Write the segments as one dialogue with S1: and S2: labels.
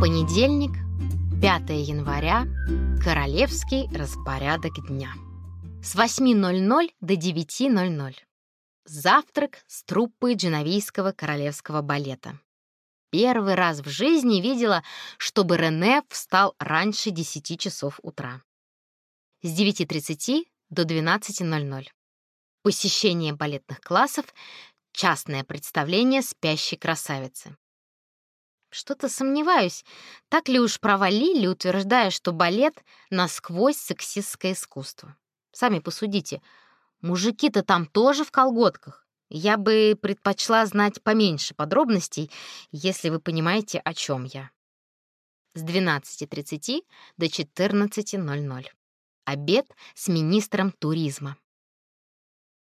S1: Понедельник, 5 января, королевский распорядок дня. С 8.00 до 9.00. Завтрак с труппой дженовийского королевского балета. Первый раз в жизни видела, чтобы Рене встал раньше 10 часов утра. С 9.30 до 12.00. Посещение балетных классов, частное представление спящей красавицы. Что-то сомневаюсь, так ли уж права Лили, утверждая, что балет — насквозь сексистское искусство. Сами посудите, мужики-то там тоже в колготках. Я бы предпочла знать поменьше подробностей, если вы понимаете, о чем я. С 12.30 до 14.00. Обед с министром туризма.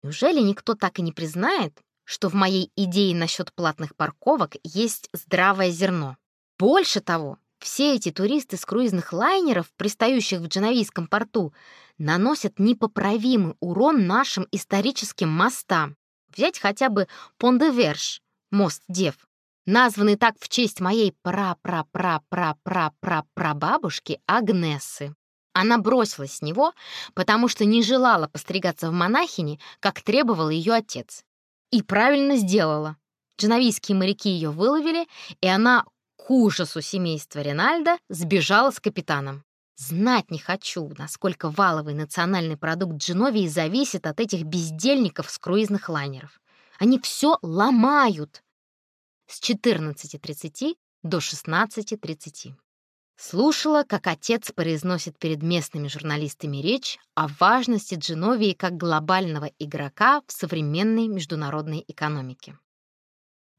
S1: Неужели никто так и не признает, что в моей идее насчет платных парковок есть здравое зерно? Больше того, все эти туристы с круизных лайнеров, пристающих в Дженовийском порту, наносят непоправимый урон нашим историческим мостам. Взять хотя бы Пон-де-Верш, мост Дев, названный так в честь моей пра-пра-пра-пра-пра-пра-прабабушки Агнесы. Она бросилась с него, потому что не желала постригаться в монахини, как требовал ее отец. И правильно сделала. Дженовийские моряки ее выловили, и она, к ужасу семейства Ринальда, сбежала с капитаном. Знать не хочу, насколько валовый национальный продукт Дженовии зависит от этих бездельников с круизных лайнеров. Они все ломают. С 14.30 до 16.30. Слушала, как отец произносит перед местными журналистами речь о важности Дженовии как глобального игрока в современной международной экономике.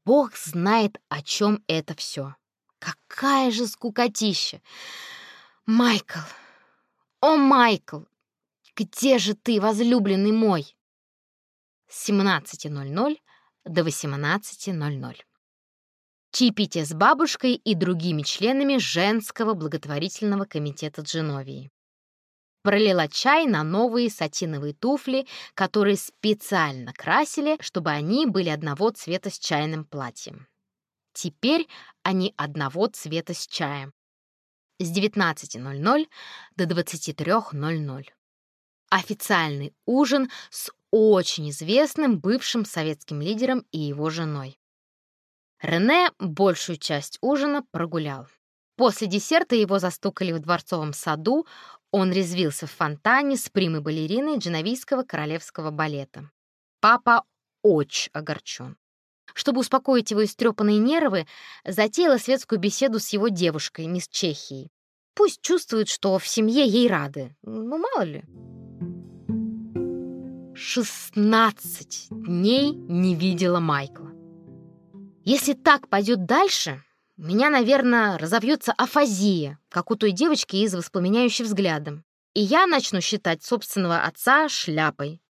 S1: Бог знает, о чем это все. Какая же скукотища! «Майкл! О, Майкл! Где же ты, возлюбленный мой?» С 17.00 до 18.00. Чаепитие с бабушкой и другими членами женского благотворительного комитета Дженовии. Пролила чай на новые сатиновые туфли, которые специально красили, чтобы они были одного цвета с чайным платьем. Теперь они одного цвета с чаем с 19.00 до 23.00. Официальный ужин с очень известным бывшим советским лидером и его женой. Рене большую часть ужина прогулял. После десерта его застукали в дворцовом саду, он резвился в фонтане с примой балериной дженовийского королевского балета. Папа очень огорчен. Чтобы успокоить его истрепанные нервы, затеяла светскую беседу с его девушкой, мисс Чехией. Пусть чувствует, что в семье ей рады. Ну, мало ли. 16 дней не видела Майкла. Если так пойдет дальше, у меня, наверное, разовьется афазия, как у той девочки из «Воспламеняющим взглядом». И я начну считать собственного отца шляпой.